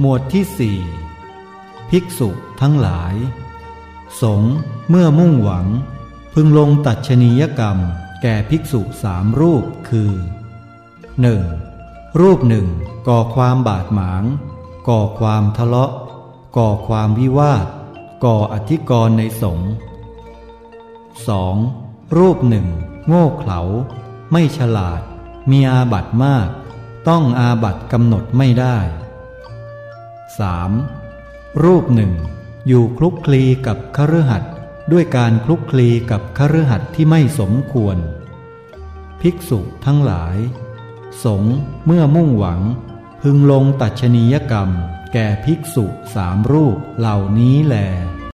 หมวดที่สี่ภิกษุทั้งหลาย สงเมื่อมุ่งหวัง พึงลงตัดชนียกรรมแก่ภิกษุสามรูปคือ 1. รูปหนึ่งก่อความบาดหมาง ก่อความทะเลาะ ก่อความวิวาท ก่ออธิกรณ์ในสงฆ์ 2. รูปหนึ่งโง่เขลา ไม่ฉลาด มีอาบัตมาก ต้องอาบัตกำหนดไม่ได้ 3. รูปหนึ่งอยู่คลุกคลีกับคฤหัสถ์ด้วยการคลุกคลีกับคฤหัสถ์ที่ไม่สมควร ภิกษุทั้งหลาย สงเมื่อมุ่งหวัง พึงลงตัชนียกรรม แก่ภิกษุสามรูปเหล่านี้แล